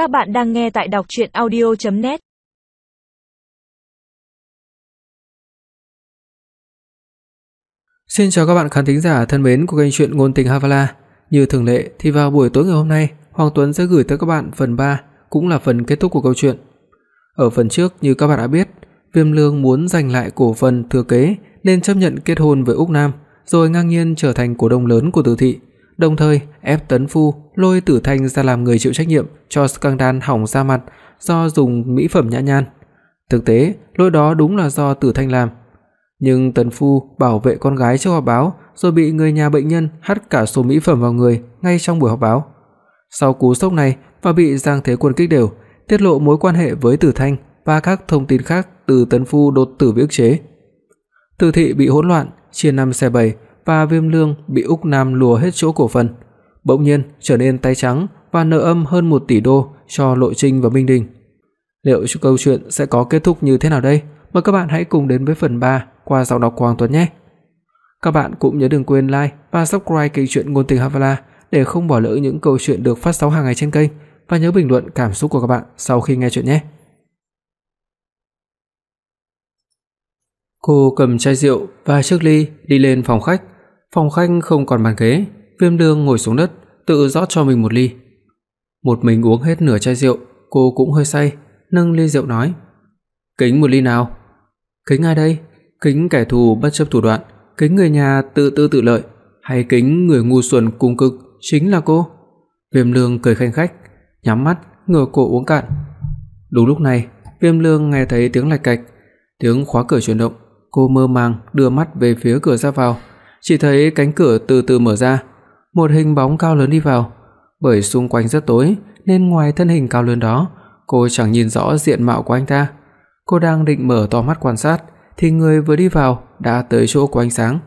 Các bạn đang nghe tại đọc audio net Xin chào các bạn khán thính giả thân mến của kênh truyện ngôn tình Havala. Như thường lệ thì vào buổi tối ngày hôm nay, Hoàng Tuấn sẽ gửi tới các bạn phần 3, cũng là phần kết thúc của câu chuyện. Ở phần trước như các bạn đã biết, Viêm Lương muốn giành lại cổ phần thừa kế nên chấp nhận kết hôn với Úc Nam, rồi ngang nhiên trở thành cổ đông lớn của Tử thị, đồng thời ép Tấn Phu lôi Tử Thanh ra làm người chịu trách nhiệm cho scandal hỏng da mặt do dùng mỹ phẩm nhã nhan. Thực tế, lỗi đó đúng là do Tử Thanh làm. Nhưng Tấn Phu bảo vệ con gái trước họp báo, rồi bị người nhà bệnh nhân hắt cả số mỹ phẩm vào người ngay trong buổi họp báo. Sau cú sốc này và bị Giang Thế Quân kích đều, tiết lộ mối quan hệ với Tử Thanh và các thông tin khác từ Tấn Phu đột tử bị ức chế. Tử thị bị hỗn loạn, chia năm xẻ bảy và Viêm Lương bị Úc Nam lùa hết chỗ cổ phần, bỗng nhiên trở nên tay trắng và nợ âm hơn 1 tỷ đô cho Lộ Trinh và Minh Đình. Liệu câu chuyện sẽ có kết thúc như thế nào đây? Mời các bạn hãy cùng đến với phần 3 qua giọng đọc quang Tuấn nhé. Các bạn cũng nhớ đừng quên like và subscribe kênh truyện ngôn tình Havala để không bỏ lỡ những câu chuyện được phát sóng hàng ngày trên kênh và nhớ bình luận cảm xúc của các bạn sau khi nghe chuyện nhé. Cô cầm chai rượu và chiếc ly đi lên phòng khách. Phòng khách không còn bàn ghế, Viêm Lương ngồi xuống đất, tự rót cho mình một ly. Một mình uống hết nửa chai rượu, cô cũng hơi say, nâng ly rượu nói: "Kính một ly nào." "Kính ai đây? Kính kẻ thù bất chấp thủ đoạn, kính người nhà tự tư tự lợi, hay kính người ngu xuẩn cùng cực chính là cô?" Viêm Lương cười khanh khách, nhắm mắt, ngửa cổ uống cạn. Đúng lúc này, Viêm Lương nghe thấy tiếng lạch cạch, tiếng khóa cửa chuyển động, cô mơ màng đưa mắt về phía cửa ra vào, chỉ thấy cánh cửa từ từ mở ra, một hình bóng cao lớn đi vào, bởi xung quanh rất tối nên ngoài thân hình cao lớn đó, cô chẳng nhìn rõ diện mạo của anh ta. Cô đang định mở to mắt quan sát thì người vừa đi vào đã tới chỗ của ánh sáng.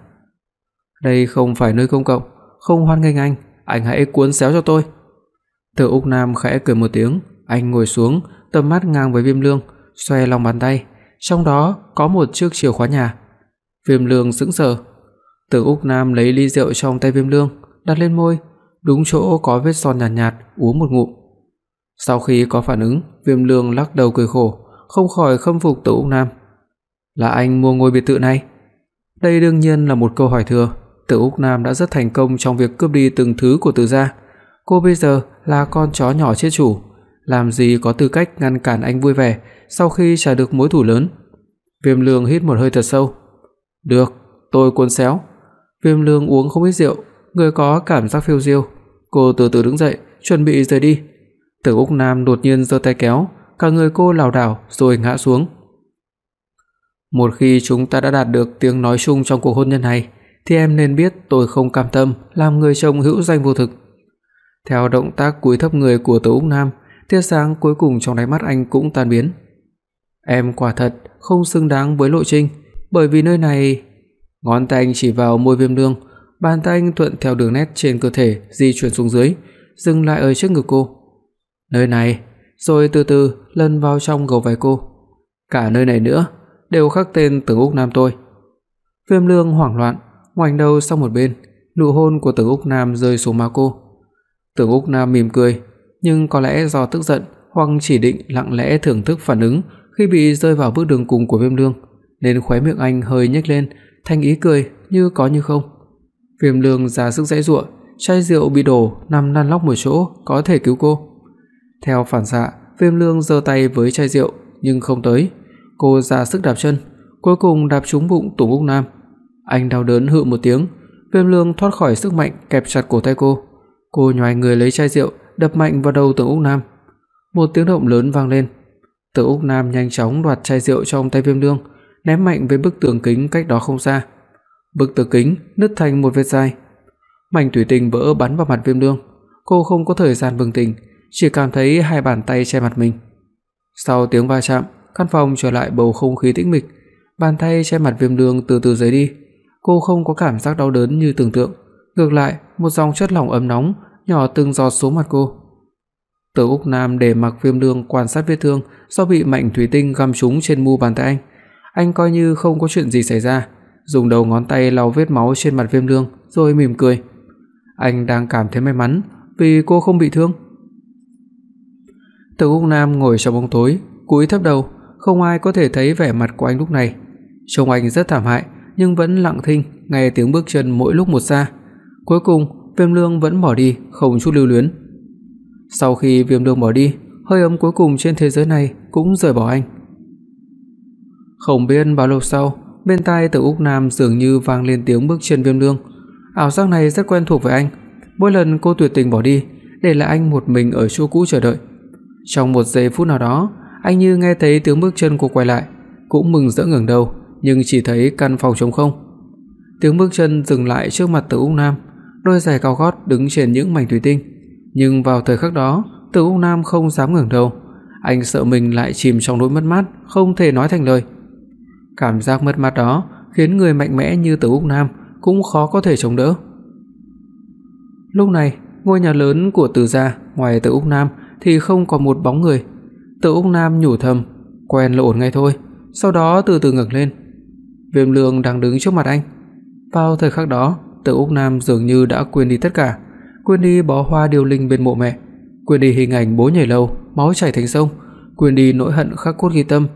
Đây không phải nơi công cộng, không hoan nghênh anh, anh hãy cuốn xéo cho tôi. Từ Úc Nam khẽ cười một tiếng, anh ngồi xuống, tầm mắt ngang với Viêm Lương, xoay lòng bàn tay, trong đó có một chiếc chìa khóa nhà. Viêm Lương sững sờ. Từ Úc Nam lấy ly rượu trong tay Viêm Lương, đặt lên môi, đúng chỗ có vết son nhàn nhạt, nhạt, uống một ngụm. Sau khi có phản ứng, Viêm Lương lắc đầu cười khổ, không khỏi khâm phục Từ Úc Nam. Là anh mua ngôi biệt thự này? Đây đương nhiên là một câu hỏi thừa, Từ Úc Nam đã rất thành công trong việc cướp đi từng thứ của Từ gia. Cô bây giờ là con chó nhỏ chết chủ, làm gì có tư cách ngăn cản anh vui vẻ sau khi trả được mối thù lớn. Viêm Lương hít một hơi thật sâu. "Được, tôi cuốn xéo." Viêm Lương uống không ít rượu, người có cảm giác phiêu diêu. Cô từ từ đứng dậy, chuẩn bị rời đi. Từ Úc Nam đột nhiên giơ tay kéo, cả người cô lảo đảo rồi ngã xuống. Một khi chúng ta đã đạt được tiếng nói chung trong cuộc hôn nhân này, thì em nên biết tôi không cam tâm làm người chồng hữu danh vô thực. Theo động tác cúi thấp người của Từ Úc Nam, tia sáng cuối cùng trong đáy mắt anh cũng tan biến. Em quả thật không xứng đáng với Lộ Trinh, bởi vì nơi này Ngón tay anh chỉ vào môi Viêm Lương, bàn tay anh thuận theo đường nét trên cơ thể di chuyển xuống dưới, dừng lại ở trước ngực cô. Nơi này, rồi từ từ lân vào trong gầu vai cô. Cả nơi này nữa đều khắc tên Tưởng Úc Nam tôi. Viêm Lương hoảng loạn, ngoảnh đầu sang một bên, nụ hôn của Tưởng Úc Nam rơi xuống má cô. Tưởng Úc Nam mỉm cười, nhưng có lẽ do tức giận hoặc chỉ định lặng lẽ thưởng thức phản ứng khi bị rơi vào bước đường cùng của Viêm Lương, nên khóe miệng anh hơi nhếch lên, thành ý cười như có như không. Viêm Lương ra sức giãy giụa, chai rượu bị đổ nằm lăn lóc một chỗ, có thể cứu cô. Theo phản xạ, Viêm Lương giơ tay với chai rượu nhưng không tới. Cô ra sức đạp chân, cuối cùng đạp trúng bụng Tùng Úc Nam. Anh đau đớn hự một tiếng, Viêm Lương thoát khỏi sức mạnh kẹp chặt cổ tay cô. Cô nhoài người lấy chai rượu, đập mạnh vào đầu Tùng Úc Nam. Một tiếng động lớn vang lên. Tường Úc Nam nhanh chóng đoạt chai rượu trong tay Viêm Lương, ném mạnh về bức tường kính cách đó không xa. Bức tường kính nứt thành một vết dài. Mảnh thủy tinh vỡ bắn vào mặt Viêm Lương. Cô không có thời gian bừng tỉnh, chỉ cảm thấy hai bàn tay che mặt mình. Sau tiếng va chạm, căn phòng trở lại bầu không khí tĩnh mịch, bàn tay che mặt Viêm Lương từ từ rời đi. Cô không có cảm giác đau đớn như tưởng tượng, ngược lại, một dòng chất lỏng ấm nóng nhỏ từng giọt xuống mặt cô. Từ Úc Nam để mặc Viêm Lương quan sát vết thương do bị mảnh thủy tinh găm trúng trên mu bàn tay anh. Anh coi như không có chuyện gì xảy ra, dùng đầu ngón tay lau vết máu trên mặt Viêm Lương rồi mỉm cười. Anh đang cảm thấy may mắn vì cô không bị thương. Từ Úc Nam ngồi trong bóng tối, cúi thấp đầu, không ai có thể thấy vẻ mặt của anh lúc này. Trông anh rất thảm hại, nhưng vẫn lặng thinh nghe tiếng bước chân mỗi lúc một xa. Cuối cùng, Viêm Lương vẫn bỏ đi, không chút lưu luyến. Sau khi Viêm Lương bỏ đi, hơi ấm cuối cùng trên thế giới này cũng rời bỏ anh. Không biết bao lâu sau, bên tai Từ Úc Nam dường như vang lên tiếng bước chân Viêm Lương. Ảo giác này rất quen thuộc với anh. Mỗi lần cô tuyệt tình bỏ đi, để lại anh một mình ở chỗ cũ chờ đợi. Trong một giây phút nào đó, anh như nghe thấy tiếng bước chân cô quay lại, cũng mừng rỡ ngẩng đầu, nhưng chỉ thấy căn phòng trống không. Tiếng bước chân dừng lại trước mặt Từ Úc Nam, đôi giày cao gót đứng trên những mảnh thủy tinh, nhưng vào thời khắc đó, Từ Úc Nam không dám ngẩng đầu, anh sợ mình lại chìm trong nỗi mất mát, không thể nói thành lời. Cảm giác mất mát đó khiến người mạnh mẽ như Từ Úc Nam cũng khó có thể chống đỡ. Lúc này, ngôi nhà lớn của Từ gia, ngoài Từ Úc Nam thì không còn một bóng người. Từ Úc Nam nhủ thầm, quen là ổn ngay thôi, sau đó từ từ ngẩng lên. Viêm Lương đang đứng trước mặt anh. Vào thời khắc đó, Từ Úc Nam dường như đã quên đi tất cả, quên đi bó hoa điều linh bên mộ mẹ, quên đi hình ảnh bố nhảy lầu, máu chảy thành sông, quên đi nỗi hận khắc cốt ghi tâm,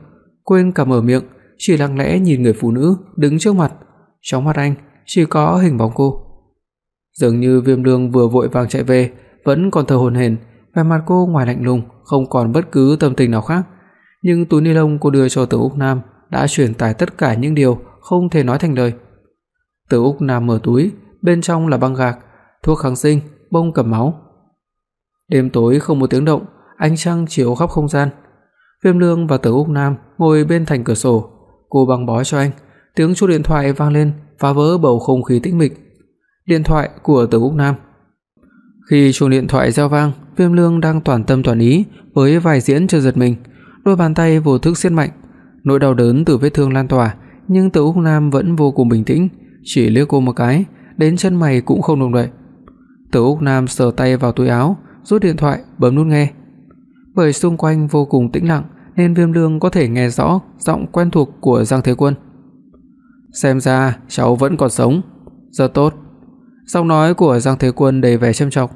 quên cả mở miệng, chỉ lặng lẽ nhìn người phụ nữ đứng trước mặt. Trong mắt anh chỉ có hình bóng cô. Dường như Viêm Lương vừa vội vàng chạy về, vẫn còn thở hổn hển, vẻ mặt cô ngoài lạnh lùng, không còn bất cứ tâm tình nào khác, nhưng túi ni lông cô đưa cho Từ Úc Nam đã truyền tải tất cả những điều không thể nói thành lời. Từ Úc Nam mở túi, bên trong là băng gạc, thuốc kháng sinh, bông cầm máu. Đêm tối không một tiếng động, ánh trăng chiếu khắp không gian. Viêm Lương và Từ Úc Nam ngồi bên thành cửa sổ, cô băng bó cho anh, tiếng chuông điện thoại vang lên, phá vỡ bầu không khí tĩnh mịch. Điện thoại của Từ Úc Nam. Khi chuông điện thoại reo vang, Viêm Lương đang toàn tâm toàn ý với vài diễn chưa giật mình, đôi bàn tay vô thức siết mạnh, nỗi đau đớn từ vết thương lan tỏa, nhưng Từ Úc Nam vẫn vô cùng bình tĩnh, chỉ liếc cô một cái, đến chân mày cũng không động đậy. Từ Úc Nam sờ tay vào túi áo, rút điện thoại, bấm nút nghe. Bởi xung quanh vô cùng tĩnh lặng, nên Viêm Lương có thể nghe rõ giọng quen thuộc của Giang Thế Quân. Xem ra cháu vẫn còn sống, rất tốt. Giọng nói của Giang Thế Quân đầy vẻ trầm trọng.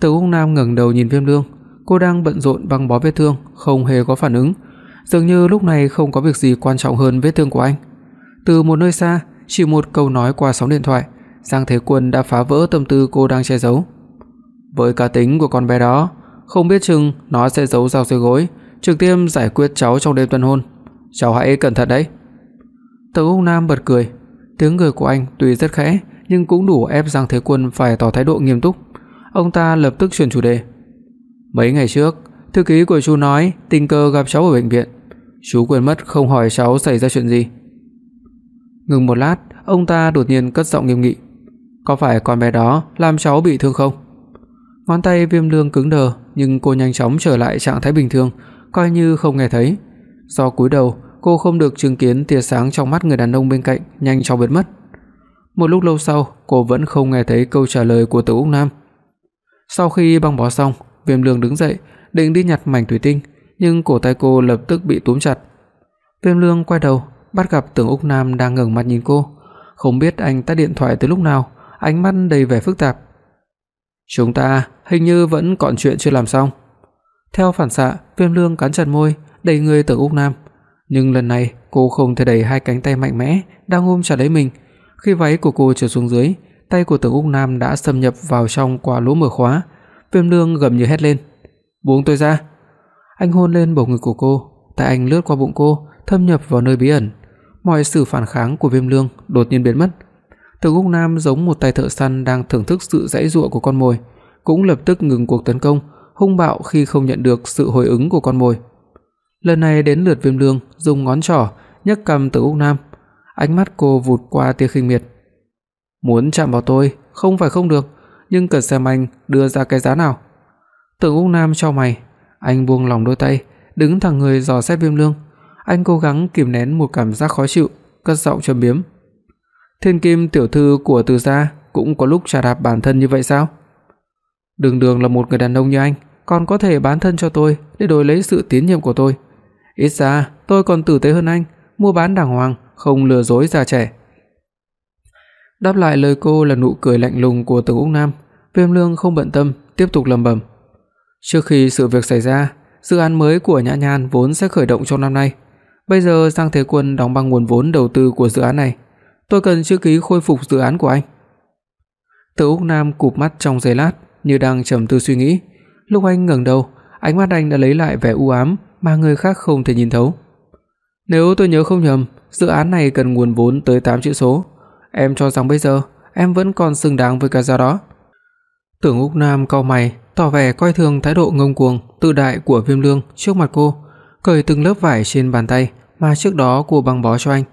Từ Úc Nam ngẩng đầu nhìn Viêm Lương, cô đang bận rộn băng bó vết thương, không hề có phản ứng, dường như lúc này không có việc gì quan trọng hơn vết thương của anh. Từ một nơi xa, chỉ một câu nói qua sóng điện thoại, Giang Thế Quân đã phá vỡ tâm tư cô đang che giấu. Với cá tính của con bé đó, không biết chừng nó sẽ giấu dao dưới gối, trực tiếp giải quyết cháu trong đêm tân hôn. Cháu hãy cẩn thận đấy. Từ Úc Nam bật cười, tiếng cười của anh tuy rất khẽ nhưng cũng đủ ép Giang Thế Quân phải tỏ thái độ nghiêm túc. Ông ta lập tức chuyển chủ đề. Mấy ngày trước, thư ký của chú nói tình cờ gặp cháu ở bệnh viện. Chú quên mất không hỏi cháu xảy ra chuyện gì. Ngừng một lát, ông ta đột nhiên cất giọng nghiêm nghị. Có phải con bé đó làm cháu bị thương không? Ngón tay Viêm Lương cứng đờ, nhưng cô nhanh chóng trở lại trạng thái bình thường, coi như không nghe thấy. Do cúi đầu, cô không được chứng kiến tia sáng trong mắt người đàn ông bên cạnh nhanh chóng biến mất. Một lúc lâu sau, cô vẫn không nghe thấy câu trả lời của Từ Úc Nam. Sau khi băng bó xong, Viêm Lương đứng dậy, định đi nhặt mảnh thủy tinh, nhưng cổ tay cô lập tức bị túm chặt. Viêm Lương quay đầu, bắt gặp Tưởng Úc Nam đang ngẩng mặt nhìn cô, không biết anh tắt điện thoại từ lúc nào, ánh mắt đầy vẻ phức tạp. Chúng ta hình như vẫn còn chuyện chưa làm xong. Theo phản xạ, Viêm Lương cắn chặt môi, đẩy người Tưởng Úc Nam, nhưng lần này cô không thể đẩy hai cánh tay mạnh mẽ đang ôm chặt lấy mình. Khi váy của cô trượt xuống dưới, tay của Tưởng Úc Nam đã xâm nhập vào trong qua lỗ mở khóa. Viêm Lương gầm như hét lên, "Buông tôi ra!" Anh hôn lên bầu ngực của cô, tay anh lướt qua bụng cô, thâm nhập vào nơi bí ẩn. Mọi sự phản kháng của Viêm Lương đột nhiên biến mất. Tưởng Úc Nam giống một tay thợ săn đang thưởng thức sự dãy dụa của con mồi, cũng lập tức ngừng cuộc tấn công, hung bạo khi không nhận được sự hồi ứng của con mồi. Lần này đến lượt Viêm Lương dùng ngón trỏ nhấc cầm từ Úc Nam, ánh mắt cô vụt qua tia khinh miệt. Muốn chạm vào tôi, không phải không được, nhưng cần xem anh đưa ra cái giá nào. Tưởng Úc Nam chau mày, anh buông lỏng đôi tay, đứng thẳng người dò xét Viêm Lương. Anh cố gắng kìm nén một cảm giác khó chịu, cất giọng trầm biếm. Thiên Kim tiểu thư của Từ gia cũng có lúc trả đạp bản thân như vậy sao? Đường Đường là một người đàn ông như anh, còn có thể bán thân cho tôi để đổi lấy sự tín nhiệm của tôi. Ít ra tôi còn tử tế hơn anh, mua bán đàng hoàng, không lừa dối già trẻ. Đáp lại lời cô là nụ cười lạnh lùng của Từ Úc Nam, Viêm Lương không bận tâm, tiếp tục lẩm bẩm. Trước khi sự việc xảy ra, dự án mới của Nhã Nhan vốn sẽ khởi động trong năm nay. Bây giờ Giang Thế Quân đóng băng nguồn vốn đầu tư của dự án này, tôi cần chữ ký khôi phục dự án của anh." Từ Úc Nam cụp mắt trong giây lát, như đang trầm tư suy nghĩ. Lúc anh ngẩng đầu, ánh mắt anh đã lấy lại vẻ u ám mà người khác không thể nhìn thấu. "Nếu tôi nhớ không nhầm, dự án này cần nguồn vốn tới 8 chữ số. Em cho rằng bây giờ em vẫn còn xứng đáng với cái giá đó." Tưởng Úc Nam cau mày, tỏ vẻ coi thường thái độ ngông cuồng, tự đại của Viêm Lương trước mặt cô, cởi từng lớp vải trên bàn tay mà trước đó cô băng bó cho anh.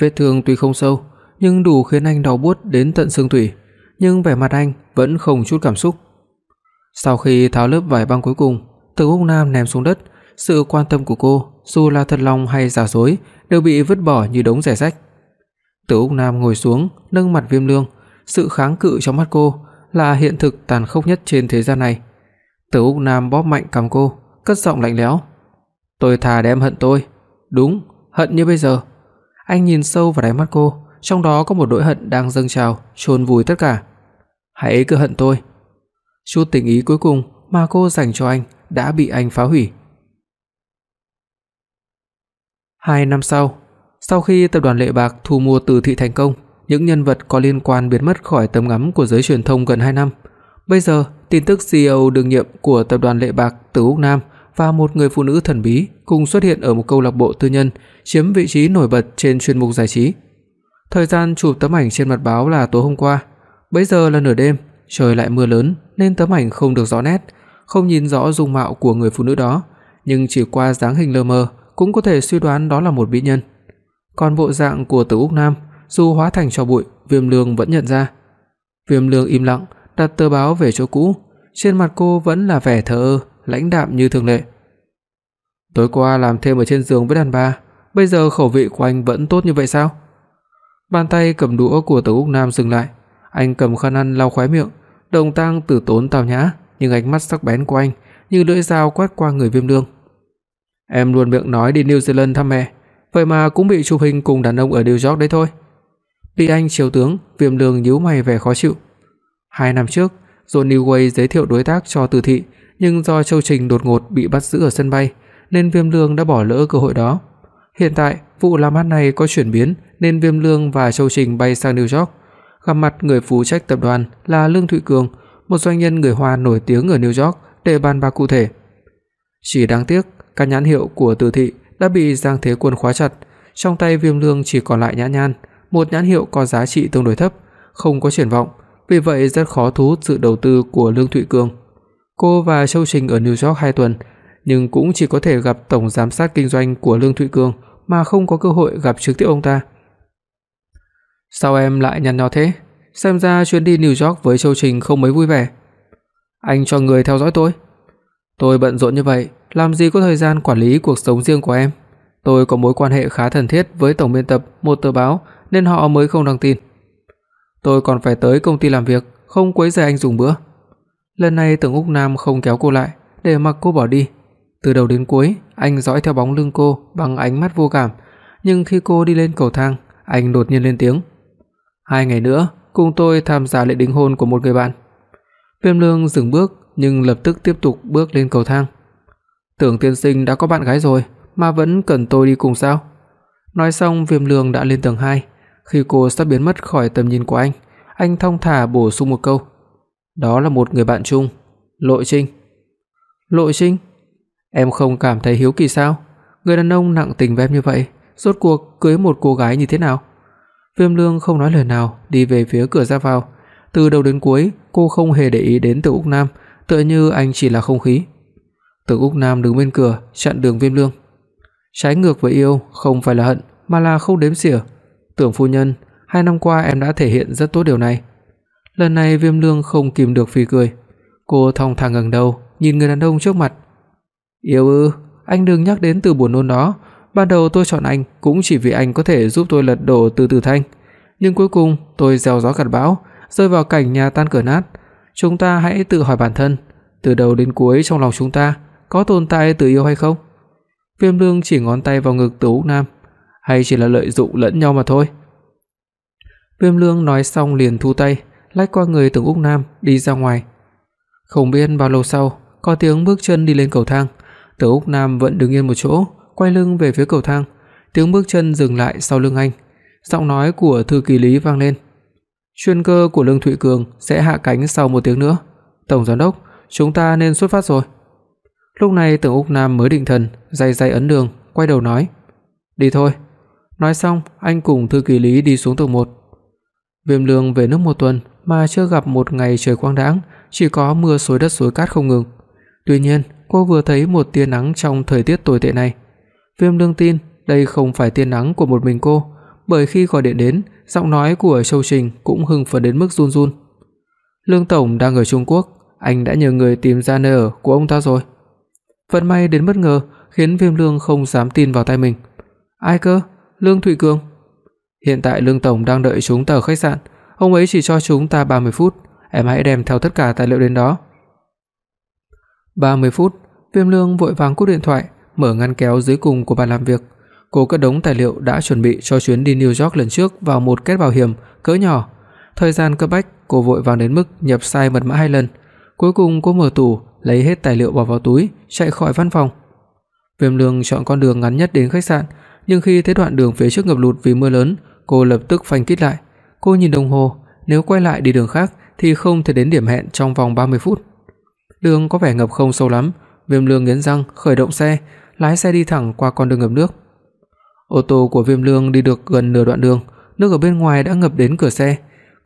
Vết thương tuy không sâu, nhưng đủ khiến anh đau buốt đến tận xương tủy, nhưng vẻ mặt anh vẫn không chút cảm xúc. Sau khi tháo lớp vải băng cuối cùng, Từ Úc Nam ném xuống đất, sự quan tâm của cô, dù là thật lòng hay giả dối, đều bị vứt bỏ như đống rẻ rách. Từ Úc Nam ngồi xuống, nâng mặt Viêm Lương, sự kháng cự trong mắt cô là hiện thực tàn khốc nhất trên thế gian này. Từ Úc Nam bóp mạnh cằm cô, cất giọng lạnh lẽo. "Tôi thà đem hận tôi." "Đúng, hận như bây giờ." Anh nhìn sâu vào đáy mắt cô, trong đó có một nỗi hận đang dâng trào, chôn vùi tất cả. "Hãy cứ hận tôi." Chút tình ý cuối cùng mà cô dành cho anh đã bị anh phá hủy. Hai năm sau, sau khi tập đoàn Lệ Bạc thu mua Từ thị thành công, những nhân vật có liên quan biến mất khỏi tầm ngắm của giới truyền thông gần 2 năm. Bây giờ, tin tức CEO đương nhiệm của tập đoàn Lệ Bạc Từ Úc Nam và một người phụ nữ thần bí cùng xuất hiện ở một câu lạc bộ tư nhân, chiếm vị trí nổi bật trên chuyên mục giải trí. Thời gian chụp tấm ảnh trên mặt báo là tối hôm qua, bây giờ là nửa đêm, trời lại mưa lớn nên tấm ảnh không được rõ nét, không nhìn rõ dung mạo của người phụ nữ đó, nhưng chỉ qua dáng hình lơ mơ cũng có thể suy đoán đó là một mỹ nhân. Còn bộ dạng của Từ Úc Nam, dù hóa thành tro bụi, Viêm Lương vẫn nhận ra. Viêm Lương im lặng, đặt tờ báo về chỗ cũ, trên mặt cô vẫn là vẻ thờ ơ, lãnh đạm như thường lệ. Tối qua làm thêm ở trên giường với đàn bà, bây giờ khẩu vị của anh vẫn tốt như vậy sao? Bàn tay cầm đũa của Từ Úc Nam dừng lại, anh cầm khăn ăn lau khóe miệng, đồng tang từ tốn tào nhã, nhưng ánh mắt sắc bén của anh như lưỡi dao quét qua người Viêm Lương. Em luôn miệng nói đi New Zealand thăm mẹ, vậy mà cũng bị chụp hình cùng đàn ông ở New York đấy thôi. Bị anh chiếu tướng, Viêm Lương nhíu mày vẻ khó chịu. Hai năm trước, Johnny Way giới thiệu đối tác cho Từ thị, nhưng do Châu Trình đột ngột bị bắt giữ ở sân bay, nên Viêm Lương đã bỏ lỡ cơ hội đó. Hiện tại, vụ làm ăn này có chuyển biến nên Viêm Lương và Châu Trình bay sang New York, gặp mặt người phụ trách tập đoàn là Lương Thụy Cường, một doanh nhân người Hoa nổi tiếng ở New York để bàn bạc cụ thể. Chỉ đáng tiếc, các nhãn hiệu của Từ thị đã bị Giang Thế Quân khóa chặt, trong tay Viêm Lương chỉ còn lại nhã nhan, một nhãn hiệu có giá trị tương đối thấp, không có triển vọng, vì vậy rất khó thu hút sự đầu tư của Lương Thụy Cường. Cô và Châu Trình ở New York 2 tuần, nhưng cũng chỉ có thể gặp tổng giám sát kinh doanh của Lương Thụy Cường mà không có cơ hội gặp trực tiếp ông ta. Sao em lại nhăn nhó thế? Xem ra chuyến đi New York với Châu Trình không mấy vui vẻ. Anh cho người theo dõi tôi. Tôi bận rộn như vậy, làm gì có thời gian quản lý cuộc sống riêng của em. Tôi có mối quan hệ khá thân thiết với tổng biên tập một tờ báo nên họ mới không đăng tin. Tôi còn phải tới công ty làm việc, không quấy rầy anh dùng bữa. Lần này Tưởng Úc Nam không kéo cô lại, để mặc cô bỏ đi. Từ đầu đến cuối, anh dõi theo bóng lưng cô bằng ánh mắt vô cảm, nhưng khi cô đi lên cầu thang, anh đột nhiên lên tiếng. "Hai ngày nữa, cùng tôi tham gia lễ đính hôn của một người bạn." Viêm Lương dừng bước nhưng lập tức tiếp tục bước lên cầu thang. Tưởng tiên sinh đã có bạn gái rồi mà vẫn cần tôi đi cùng sao? Nói xong Viêm Lương đã lên tầng 2, khi cô sắp biến mất khỏi tầm nhìn của anh, anh thong thả bổ sung một câu. Đó là một người bạn chung, Lộ Trinh. Lộ Trinh? Em không cảm thấy hiếu kỳ sao? Người đàn ông nặng tình với em như vậy, rốt cuộc cưới một cô gái như thế nào? Viêm Lương không nói lời nào, đi về phía cửa ra vào. Từ đầu đến cuối, cô không hề để ý đến Từ Úc Nam, tựa như anh chỉ là không khí. Từ Úc Nam đứng bên cửa, chặn đường Viêm Lương. Trái ngược với yêu không phải là hận, mà là không đếm xỉa. Tưởng phu nhân, hai năm qua em đã thể hiện rất tốt điều này. Lần này Viêm Lương không kìm được phì cười. Cô thong thả ngẩng đầu, nhìn người đàn ông trước mặt. "Yêu ư, anh đừng nhắc đến từ buồn nôn đó, ban đầu tôi chọn anh cũng chỉ vì anh có thể giúp tôi lật đổ Từ Từ Thanh, nhưng cuối cùng tôi gieo gió gặt bão, rơi vào cảnh nhà tan cửa nát. Chúng ta hãy tự hỏi bản thân, từ đầu đến cuối trong lòng chúng ta có tồn tại từ yêu hay không?" Viêm Lương chỉ ngón tay vào ngực Tú Nam, hay chỉ là lợi dụng lẫn nhau mà thôi. Viêm Lương nói xong liền thu tay, lách qua người Tưởng Úc Nam đi ra ngoài. Không biết bao lâu sau, có tiếng bước chân đi lên cầu thang, Từ Úc Nam vẫn đứng yên một chỗ, quay lưng về phía cầu thang. Tiếng bước chân dừng lại sau lưng anh. Giọng nói của thư ký Lý vang lên. Chuyên cơ của Lương Thụy Cường sẽ hạ cánh sau một tiếng nữa. Tổng giám đốc, chúng ta nên xuất phát rồi. Lúc này Tưởng Úc Nam mới định thần, day day ấn đường, quay đầu nói: "Đi thôi." Nói xong, anh cùng thư ký Lý đi xuống tầng 1. Viêm Lương về nước một tuần mà chưa gặp một ngày trời quang đãng, chỉ có mưa xối đất xối cát không ngừng. Tuy nhiên, cô vừa thấy một tia nắng trong thời tiết tồi tệ này. Viêm Lương tin đây không phải tia nắng của một mình cô, bởi khi gọi điện đến, giọng nói của Châu Trình cũng hưng phấn đến mức run run. Lương tổng đang ở Trung Quốc, anh đã nhờ người tìm ra nơi ở của ông ta rồi. Vận may đến bất ngờ khiến Viêm Lương không dám tin vào tai mình. Ai cơ? Lương Thụy Cường. Hiện tại Lương tổng đang đợi chúng ta ở khách sạn, ông ấy chỉ cho chúng ta 30 phút, em hãy đem theo tất cả tài liệu đến đó. 30 phút, Viêm Lương vội vàng cúp điện thoại, mở ngăn kéo dưới cùng của bàn làm việc. Cô cất đống tài liệu đã chuẩn bị cho chuyến đi New York lần trước vào một két bảo hiểm cỡ nhỏ. Thời gian cấp bách, cô vội vàng đến mức nhập sai mật mã hai lần. Cuối cùng cô mở tủ, lấy hết tài liệu bỏ vào túi, chạy khỏi văn phòng. Viêm Lương chọn con đường ngắn nhất đến khách sạn, nhưng khi thấy đoạn đường phía trước ngập lụt vì mưa lớn, cô lập tức phanh kít lại. Cô nhìn đồng hồ, nếu quay lại đi đường khác thì không thể đến điểm hẹn trong vòng 30 phút. Đường có vẻ ngập không sâu lắm, Viêm Lương nghiến răng khởi động xe, lái xe đi thẳng qua con đường ngập nước. Ô tô của Viêm Lương đi được gần nửa đoạn đường, nước ở bên ngoài đã ngập đến cửa xe.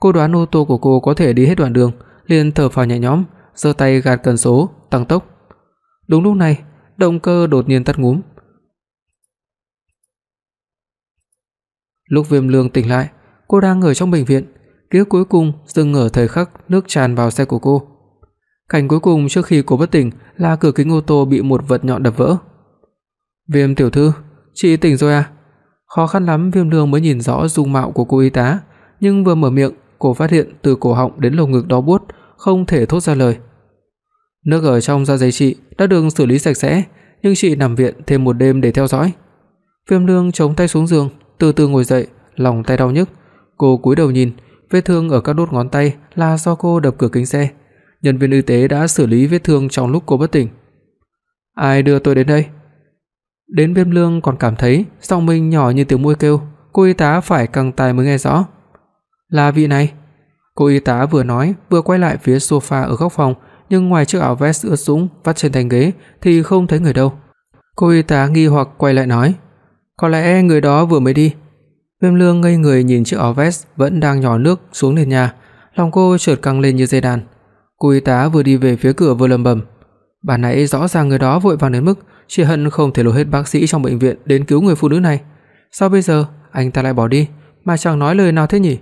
Cô đoán ô tô của cô có thể đi hết đoạn đường, liền thở phào nhẹ nhõm, giơ tay gạt cần số, tăng tốc. Đúng lúc này, động cơ đột nhiên tắt ngúm. Lúc Viêm Lương tỉnh lại, cô đang ở trong bệnh viện, ký ức cuối cùng dừng ở thời khắc nước tràn vào xe của cô. Cảnh cuối cùng trước khi cô bất tỉnh là cửa kính ô tô bị một vật nhọn đập vỡ. "Viêm tiểu thư, chị tỉnh rồi à?" Khó khăn lắm Viêm Lương mới nhìn rõ dung mạo của cô y tá, nhưng vừa mở miệng, cô phát hiện từ cổ họng đến lồng ngực đau buốt, không thể thốt ra lời. Nước ở trong da dày chị đã được xử lý sạch sẽ, nhưng chị nằm viện thêm một đêm để theo dõi. Viêm Lương chống tay xuống giường, từ từ ngồi dậy, lòng tay đau nhức. Cô cúi đầu nhìn, vết thương ở các đốt ngón tay là do cô đập cửa kính xe. Nhân viên y tế đã xử lý vết thương trong lúc cô bất tỉnh. Ai đưa tôi đến đây? Đến Viêm Lương còn cảm thấy giọng mình nhỏ như tiếng muỗi kêu, cô y tá phải căng tai mới nghe rõ. Là vị này. Cô y tá vừa nói, vừa quay lại phía sofa ở góc phòng, nhưng ngoài chiếc áo vest ướt sũng vắt trên thành ghế thì không thấy người đâu. Cô y tá nghi hoặc quay lại nói, có lẽ người đó vừa mới đi. Viêm Lương ngây người nhìn chiếc áo vest vẫn đang nhỏ nước xuống nền nhà, lòng cô chợt căng lên như dây đàn. Cô y tá vừa đi về phía cửa vừa lẩm bẩm, bà nãy rõ ràng người đó vội vàng đến mức chỉ hận không thể lôi hết bác sĩ trong bệnh viện đến cứu người phụ nữ này. Sao bây giờ anh ta lại bỏ đi mà chẳng nói lời nào thế nhỉ?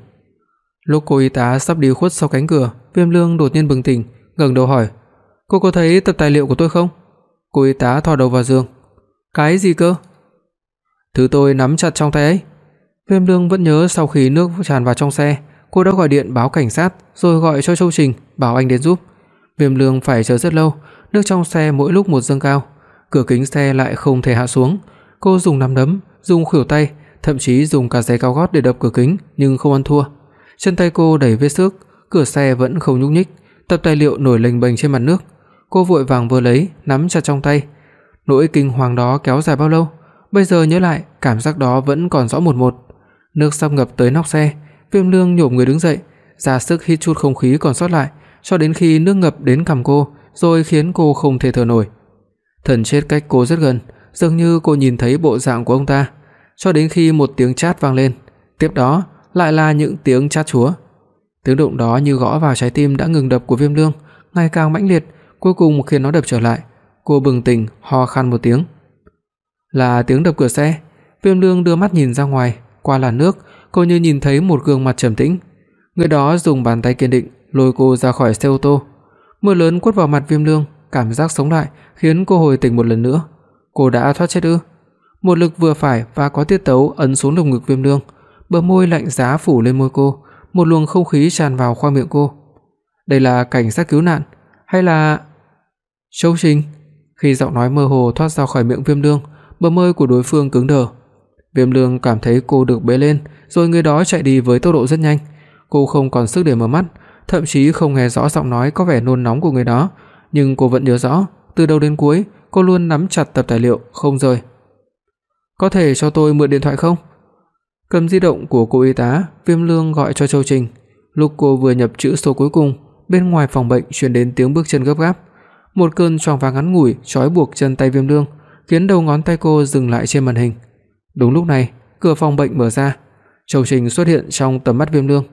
Lúc cô y tá sắp đi khuất sau cánh cửa, Viêm Lương đột nhiên bừng tỉnh, ngẩng đầu hỏi: "Cô có thấy tập tài liệu của tôi không?" Cô y tá thò đầu vào giường. "Cái gì cơ?" "Thứ tôi nắm chặt trong tay ấy." Viêm Lương vẫn nhớ sau khi nước tràn vào trong xe, cô đã gọi điện báo cảnh sát rồi gọi cho Châu Trình bảo anh đến giúp. Viêm Lương phải chờ rất lâu, nước trong xe mỗi lúc một dâng cao, cửa kính xe lại không thể hạ xuống. Cô dùng nắm đấm, dùng khuỷu tay, thậm chí dùng cả giày cao gót để đập cửa kính nhưng không ăn thua. Chân tay cô đầy vết xước, cửa xe vẫn không nhúc nhích, tập tài liệu nổi lềnh bềnh trên mặt nước. Cô vội vàng vơ lấy, nắm chặt trong tay. Nỗi kinh hoàng đó kéo dài bao lâu? Bây giờ nhớ lại, cảm giác đó vẫn còn rõ một một. Nước sắp ngập tới nóc xe, Viêm Lương nhổm người đứng dậy, ra sức hít chút không khí còn sót lại, cho đến khi nước ngập đến cằm cô, rồi khiến cô không thể thở nổi. Thần chết cách cô rất gần, dường như cô nhìn thấy bộ dạng của ông ta, cho đến khi một tiếng chát vang lên, tiếp đó lại là những tiếng chát chúa. Tiếng động đó như gõ vào trái tim đã ngừng đập của Viêm Lương, ngày càng mãnh liệt, cuối cùng khiến nó đập trở lại. Cô bừng tỉnh, ho khan một tiếng. Là tiếng đập cửa xe. Viêm Lương đưa mắt nhìn ra ngoài, qua làn nước, cô như nhìn thấy một gương mặt trầm tĩnh. Người đó dùng bàn tay kiên định lôi cô ra khỏi xe ô tô. Mưa lớn quất vào mặt Viêm Lương, cảm giác sống lại khiến cô hồi tỉnh một lần nữa. Cô đã thoát chết ư? Một lực vừa phải và có tiết tấu ấn xuống lồng ngực Viêm Lương, bờ môi lạnh giá phủ lên môi cô, một luồng không khí tràn vào khoang miệng cô. Đây là cảnh sát cứu nạn hay là Châu Trình? Khi giọng nói mơ hồ thoát ra khỏi miệng Viêm Lương, bờ môi của đối phương cứng đờ. Viêm Lương cảm thấy cô được bế lên, rồi người đó chạy đi với tốc độ rất nhanh. Cô không còn sức để mở mắt, thậm chí không nghe rõ giọng nói có vẻ nôn nóng của người đó, nhưng cô vẫn nhớ rõ, từ đầu đến cuối, cô luôn nắm chặt tập tài liệu không rời. "Có thể cho tôi mượn điện thoại không?" Cầm di động của cô y tá, Viêm Lương gọi cho Châu Trình. Lúc cô vừa nhập chữ số cuối cùng, bên ngoài phòng bệnh truyền đến tiếng bước chân gấp gáp. Một cơn choáng váng ngắn ngủi trói buộc chân tay Viêm Lương, khiến đầu ngón tay cô dừng lại trên màn hình. Đúng lúc này, cửa phòng bệnh mở ra, Châu Trình xuất hiện trong tầm mắt Viêm Lương.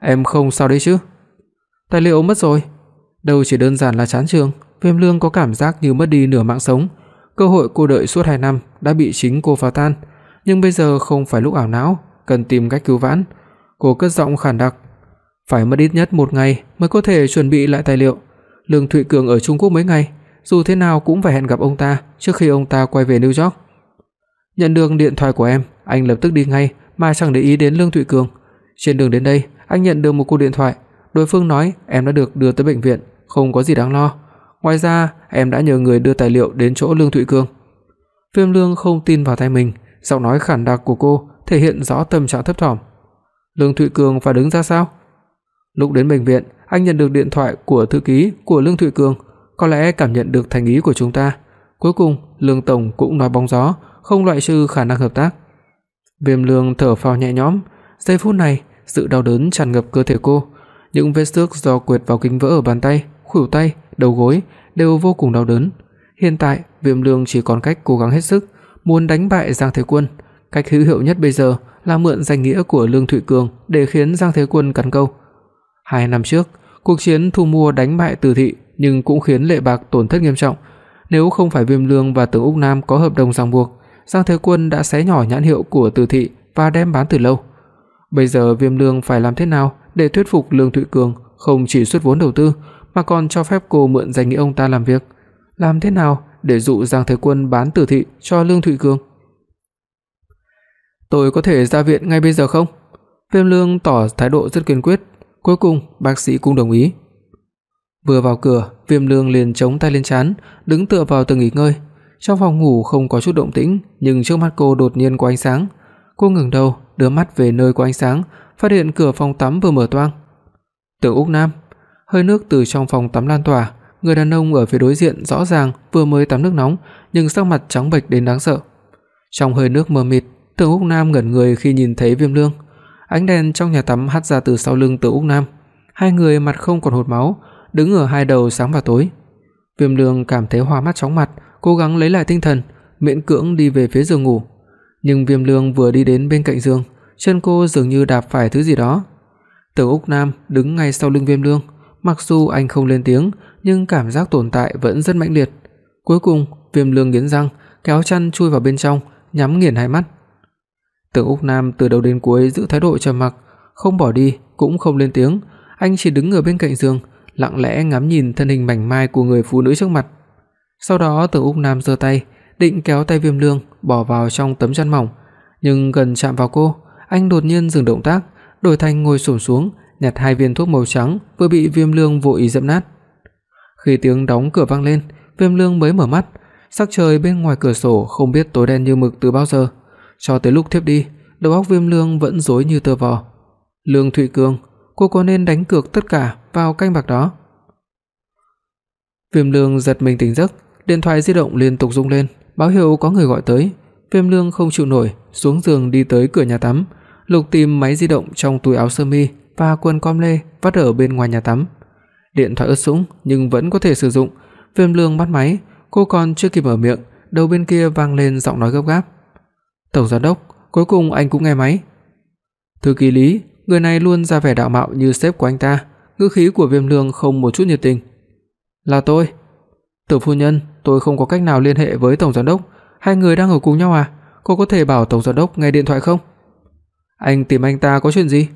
"Em không sao đấy chứ?" "Tài liệu mất rồi." Đâu chỉ đơn giản là chán trường, Viêm Lương có cảm giác như mất đi nửa mạng sống. Cơ hội cô đợi suốt 2 năm đã bị chính cô phá tan, nhưng bây giờ không phải lúc ảo não, cần tìm cách cứu vãn. Cô cất giọng khàn đặc, phải mất ít nhất một ngày mới có thể chuẩn bị lại tài liệu. Lương Thụy Cường ở Trung Quốc mấy ngày, dù thế nào cũng phải hẹn gặp ông ta trước khi ông ta quay về New York. Nhận được điện thoại của em, anh lập tức đi ngay mà chẳng để ý đến Lương Thụy Cường. Trên đường đến đây, anh nhận được một cuộc điện thoại, đối phương nói em đã được đưa tới bệnh viện, không có gì đáng lo. Ngoài ra, em đã nhờ người đưa tài liệu đến chỗ Lương Thụy Cường. Viêm Lương không tin vào tai mình, giọng nói khản đặc của cô thể hiện rõ tâm trạng thấp thỏm. Lương Thụy Cường phải đứng ra sao? Lúc đến bệnh viện, anh nhận được điện thoại của thư ký của Lương Thụy Cường, có lẽ cảm nhận được thành ý của chúng ta. Cuối cùng, Lương tổng cũng nói bóng gió, không loại trừ khả năng hợp tác. Viêm Lương thở phào nhẹ nhõm, giây phút này, sự đau đớn tràn ngập cơ thể cô, những vết xước do quệt vào kính vỡ ở bàn tay, khuỷu tay, đầu gối đều vô cùng đau đớn. Hiện tại, Viêm Lương chỉ còn cách cố gắng hết sức, muốn đánh bại Giang Thế Quân, cách hữu hiệu nhất bây giờ là mượn danh nghĩa của Lương Thụy Cường để khiến Giang Thế Quân cắn câu. Hai năm trước, cuộc chiến thu mua đánh bại Từ thị nhưng cũng khiến Lệ Bạc tổn thất nghiêm trọng. Nếu không phải Viêm Lương và Tưởng Úc Nam có hợp đồng ràng buộc, Giang Thế Quân đã xé nhỏ nhãn hiệu của Từ thị và đem bán từ lâu. Bây giờ Viêm Lương phải làm thế nào để thuyết phục Lương Thụy Cường không chỉ xuất vốn đầu tư mà còn cho phép cô mượn danh nghĩa ông ta làm việc? Làm thế nào để dụ Giang Thế Quân bán tử thị cho Lương Thụy Cường? Tôi có thể ra viện ngay bây giờ không? Viêm Lương tỏ thái độ rất kiên quyết, cuối cùng bác sĩ cũng đồng ý. Vừa vào cửa, Viêm Lương liền chống tay lên trán, đứng tựa vào tường nghỉ ngơi. Trong phòng ngủ không có chút động tĩnh, nhưng trước mắt cô đột nhiên có ánh sáng. Cô ngẩng đầu, đưa mắt về nơi có ánh sáng, phát hiện cửa phòng tắm vừa mở toang. Tưởng Úc Nam, hơi nước từ trong phòng tắm lan tỏa, người đàn ông ở phía đối diện rõ ràng vừa mới tắm nước nóng, nhưng sắc mặt trắng bệch đến đáng sợ. Trong hơi nước mờ mịt, Tưởng Úc Nam ngẩn người khi nhìn thấy Viêm Lương. Ánh đèn trong nhà tắm hắt ra từ sau lưng Tưởng Úc Nam. Hai người mặt không còn hột máu, đứng ở hai đầu sáng và tối. Viêm Lương cảm thấy hoa mắt chóng mặt, cố gắng lấy lại tinh thần, miễn cưỡng đi về phía giường ngủ. Nhưng Viêm Lương vừa đi đến bên cạnh giường, chân cô dường như đạp phải thứ gì đó. Tưởng Úc Nam đứng ngay sau lưng Viêm Lương, mặc dù anh không lên tiếng, nhưng cảm giác tồn tại vẫn rất mãnh liệt. Cuối cùng, Viêm Lương nghiến răng, kéo chăn chui vào bên trong, nhắm nghiền hai mắt. Tưởng Úc Nam từ đầu đến cuối giữ thái độ trầm mặc, không bỏ đi cũng không lên tiếng, anh chỉ đứng ở bên cạnh giường, lặng lẽ ngắm nhìn thân hình mảnh mai của người phụ nữ trước mặt. Sau đó Tưởng Úc Nam giơ tay, định kéo tay Viêm Lương bỏ vào trong tấm chăn mỏng, nhưng gần chạm vào cô, anh đột nhiên dừng động tác, đổi thành ngồi xổm xuống, nhặt hai viên thuốc màu trắng vừa bị Viêm Lương vô ý dẫm nát. Khi tiếng đóng cửa vang lên, Viêm Lương mới mở mắt, sắc trời bên ngoài cửa sổ không biết tối đen như mực từ bao giờ. Cho tới lúc thiếp đi, đầu óc Viêm Lương vẫn rối như tơ vò. Lương Thụy Cương, cô có nên đánh cược tất cả vào canh bạc đó? Viêm Lương giật mình tỉnh giấc, điện thoại di động liên tục rung lên, báo hiệu có người gọi tới. Viêm Lương không chịu nổi, xuống giường đi tới cửa nhà tắm, lục tìm máy di động trong túi áo sơ mi và quần com lê vắt ở bên ngoài nhà tắm. Điện thoại ướt sũng nhưng vẫn có thể sử dụng. Viêm Lương bắt máy, cô còn chưa kịp mở miệng, đầu bên kia vang lên giọng nói gấp gáp. "Tổng giám đốc, cuối cùng anh cũng nghe máy." Thư ký Lý, người này luôn ra vẻ đạo mạo như sếp của anh ta, ngữ khí của Viêm Lương không một chút nhiệt tình. "Là tôi." "Tưởng phu nhân, tôi không có cách nào liên hệ với tổng giám đốc, hai người đang ở cùng nhau à? Cô có thể bảo tổng giám đốc nghe điện thoại không?" "Anh tìm anh ta có chuyện gì?"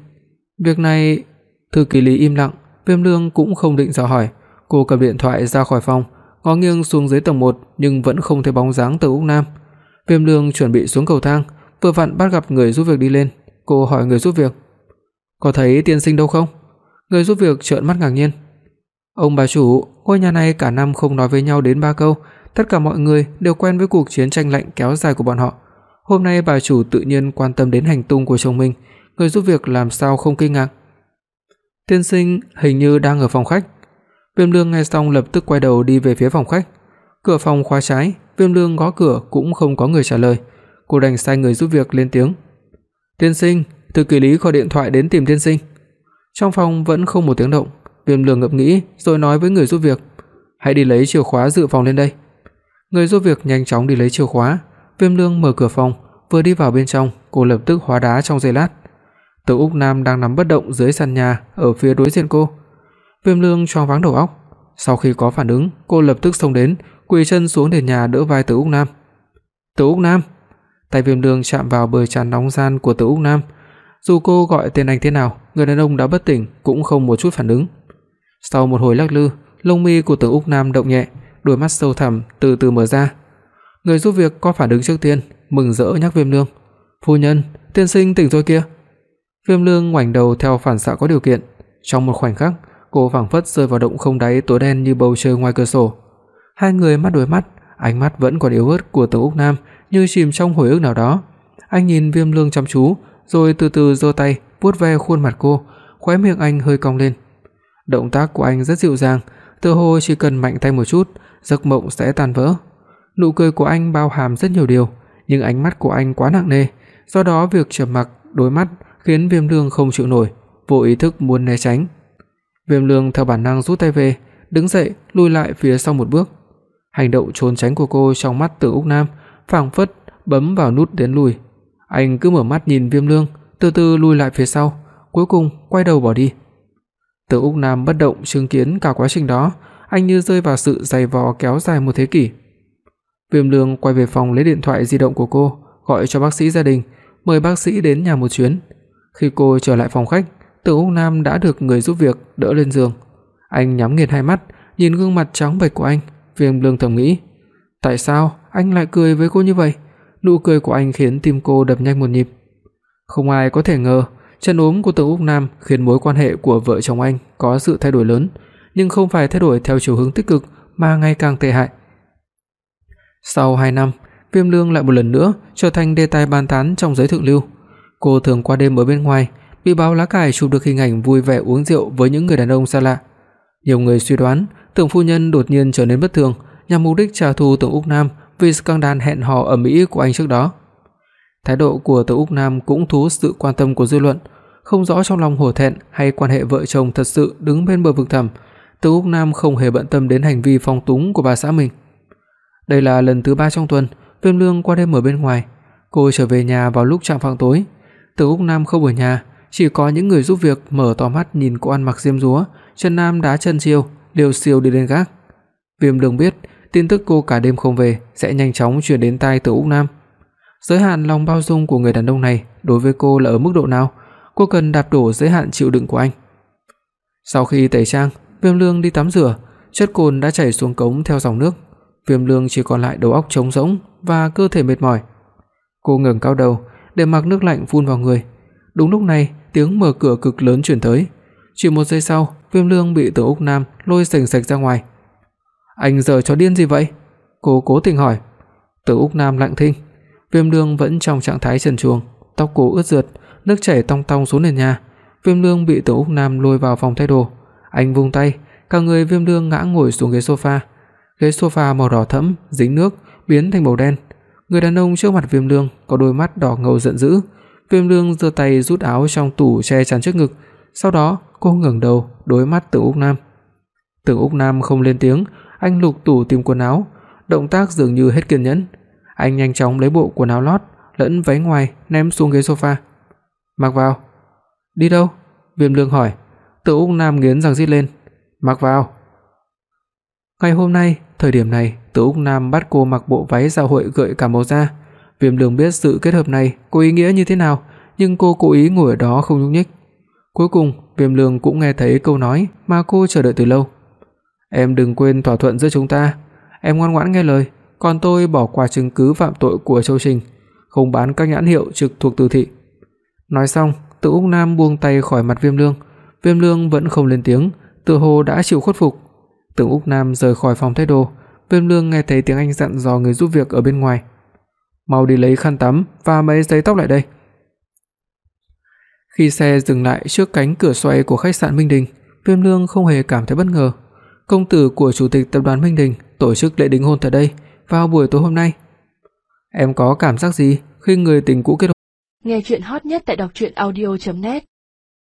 "Việc này..." Thư ký Lý im lặng, Viêm Lương cũng không định dò hỏi, cô cầm điện thoại ra khỏi phòng, ngó nghiêng xuống dưới tầng 1 nhưng vẫn không thấy bóng dáng Từ Úc Nam. Viêm Lương chuẩn bị xuống cầu thang, vừa vặn bắt gặp người giúp việc đi lên, cô hỏi người giúp việc: "Có thấy tiên sinh đâu không?" Người giúp việc trợn mắt ngạc nhiên. "Ông bà chủ, ngôi nhà này cả năm không nói với nhau đến ba câu, tất cả mọi người đều quen với cuộc chiến tranh lạnh kéo dài của bọn họ. Hôm nay bà chủ tự nhiên quan tâm đến hành tung của chồng mình, người giúp việc làm sao không kinh ngạc?" Tiên sinh hình như đang ở phòng khách. Viêm Lương nghe xong lập tức quay đầu đi về phía phòng khách. Cửa phòng khóa trái, Viêm Lương gõ cửa cũng không có người trả lời. Cô đành sai người giúp việc lên tiếng. "Tiên sinh, thư ký Lý gọi điện thoại đến tìm tiên sinh." Trong phòng vẫn không một tiếng động, Viêm Lương ngẫm nghĩ rồi nói với người giúp việc, "Hãy đi lấy chìa khóa dự phòng lên đây." Người giúp việc nhanh chóng đi lấy chìa khóa, Viêm Lương mở cửa phòng, vừa đi vào bên trong, cô lập tức hóa đá trong giây lát. Từ Úc Nam đang nằm bất động dưới sàn nhà ở phía đối diện cô. Viêm Lương choáng váng đầu óc, sau khi có phản ứng, cô lập tức xông đến, quỳ chân xuống nền nhà đỡ vai Từ Úc Nam. "Từ Úc Nam!" Tay Viêm Lương chạm vào bờ trán nóng gian của Từ Úc Nam. Dù cô gọi tên anh thế nào, người đàn ông đã bất tỉnh cũng không một chút phản ứng. Sau một hồi lắc lư, lông mi của Tưởng Úc Nam động nhẹ, đôi mắt sâu thẳm từ từ mở ra. Người giúp việc có phản ứng trước tiên, mừng rỡ nhắc Viêm Lương, "Phu nhân, tiên sinh tỉnh rồi kìa." Viêm Lương ngoảnh đầu theo phản xạ có điều kiện, trong một khoảnh khắc, cô phảng phất rơi vào động không đáy tối đen như bầu trời ngoài cửa sổ. Hai người mắt đối mắt, ánh mắt vẫn còn yếu ớt của Tưởng Úc Nam như chìm trong hồi ức nào đó. Anh nhìn Viêm Lương chăm chú, rồi từ từ giơ tay vuốt ve khuôn mặt cô, khóe miệng anh hơi cong lên. Động tác của anh rất dịu dàng, tựa hồ chỉ cần mạnh tay một chút, giấc mộng sẽ tan vỡ. Nụ cười của anh bao hàm rất nhiều điều, nhưng ánh mắt của anh quá nặng nề, do đó việc trầm mặc đối mắt khiến Viêm Lương không chịu nổi, vô ý thức muốn né tránh. Viêm Lương theo bản năng rút tay về, đứng dậy, lùi lại phía sau một bước. Hành động trốn tránh của cô trong mắt Từ Úc Nam phảng phất bấm vào nút đến lùi. Anh cứ mở mắt nhìn Viêm Lương, từ từ lùi lại phía sau, cuối cùng quay đầu bỏ đi. Từ Úc Nam bất động chứng kiến cả quá trình đó, anh như rơi vào sự dày vò kéo dài một thế kỷ. Viêm Lương quay về phòng lấy điện thoại di động của cô, gọi cho bác sĩ gia đình, mời bác sĩ đến nhà một chuyến. Khi cô trở lại phòng khách, Từ Úc Nam đã được người giúp việc đỡ lên giường. Anh nhắm nghiền hai mắt, nhìn gương mặt trắng bệch của anh, Viêm Lương thầm nghĩ, tại sao anh lại cười với cô như vậy? Nụ cười của anh khiến tim cô đập nhanh một nhịp. Không ai có thể ngờ, chân ốm của Tưởng Úc Nam khiến mối quan hệ của vợ chồng anh có sự thay đổi lớn, nhưng không phải thay đổi theo chiều hướng tích cực mà ngày càng tệ hại. Sau 2 năm, Viêm Lương lại một lần nữa trở thành đề tài bàn tán trong giới thượng lưu. Cô thường qua đêm ở bên ngoài, bị báo lá cải chụp được hình ảnh vui vẻ uống rượu với những người đàn ông xa lạ. Nhiều người suy đoán, Tưởng phu nhân đột nhiên trở nên bất thường, nhằm mục đích trả thù Tưởng Úc Nam vì scandal hẹn hò ở Mỹ của anh trước đó. Thái độ của Tô Úc Nam cũng thu hút sự quan tâm của dư luận, không rõ trong lòng hổ thẹn hay quan hệ vợ chồng thật sự đứng bên bờ vực thẳm, Tô Úc Nam không hề bận tâm đến hành vi phong túng của bà xã mình. Đây là lần thứ ba trong tuần, Viêm Lương qua đêm ở bên ngoài, cô trở về nhà vào lúc chạng vạng tối. Từ Úc Nam không ở nhà, chỉ có những người giúp việc mở to mắt nhìn cô ăn mặc diêm dúa, chân nam đá chân siêu, liều siêu đi lên gác. Viêm Lương biết, tin tức cô cả đêm không về sẽ nhanh chóng truyền đến tai Từ Úc Nam. Giới hạn lòng bao dung của người đàn ông này đối với cô là ở mức độ nào? Cô cần đạp đổ giới hạn chịu đựng của anh. Sau khi tẩy trang, Viêm Lương đi tắm rửa, chất cồn đã chảy xuống cống theo dòng nước. Viêm Lương chỉ còn lại đầu óc trống rỗng và cơ thể mệt mỏi. Cô ngẩng cao đầu để mặc nước lạnh phun vào người. Đúng lúc này, tiếng mở cửa cực lớn truyền tới. Chỉ một giây sau, Viêm Lương bị Từ Úc Nam lôi sành sạch ra ngoài. "Anh giờ cho điên gì vậy?" Cô cố tình hỏi. Từ Úc Nam lặng thinh. Viêm Lương vẫn trong trạng thái trần truồng, tóc cô ướt rượt, nước chảy tong tong xuống nền nhà. Viêm Lương bị Tử Úc Nam lôi vào phòng thay đồ. Anh vung tay, cả người Viêm Lương ngã ngồi xuống ghế sofa. Ghế sofa màu đỏ thẫm dính nước biến thành màu đen. Người đàn ông trước mặt Viêm Lương có đôi mắt đỏ ngầu giận dữ. Viêm Lương giơ tay rút áo trong tủ che chắn trước ngực, sau đó cô ngẩng đầu, đối mắt Tử Úc Nam. Tử Úc Nam không lên tiếng, anh lục tủ tìm quần áo, động tác dường như hết kiên nhẫn. Anh nhanh chóng lấy bộ quần áo lót lẫn váy ngoài ném xuống ghế sofa. "Mặc vào." "Đi đâu?" Viêm Lương hỏi. Từ Úc Nam nghiến răng rít lên. "Mặc vào." Ngày hôm nay, thời điểm này, Từ Úc Nam bắt cô mặc bộ váy giao hội gợi cả màu da. Viêm Lương biết sự kết hợp này có ý nghĩa như thế nào, nhưng cô cố ý ngồi ở đó không nhúc nhích. Cuối cùng, Viêm Lương cũng nghe thấy câu nói mà cô chờ đợi từ lâu. "Em đừng quên thỏa thuận giữa chúng ta, em ngoan ngoãn nghe lời, còn tôi bỏ qua chứng cứ phạm tội của Châu Trình, không bán các nhãn hiệu trực thuộc Từ thị." Nói xong, Từ Úc Nam buông tay khỏi mặt Viêm Lương. Viêm Lương vẫn không lên tiếng, tựa hồ đã chịu khuất phục. Từ Úc Nam rời khỏi phòng thay đồ, Viêm Lương nghe thấy tiếng anh dặn dò người giúp việc ở bên ngoài. "Mau đi lấy khăn tắm và mấy giấy tóc lại đây." Khi xe dừng lại trước cánh cửa xoay của khách sạn Minh Đình, Viêm Lương không hề cảm thấy bất ngờ. công tử của chủ tịch tập đoàn Minh Đình tổ chức lễ đính hôn tại đây vào buổi tối hôm nay. Em có cảm giác gì khi người tình cũ kết hôn? Nghe truyện hot nhất tại doctruyenaudio.net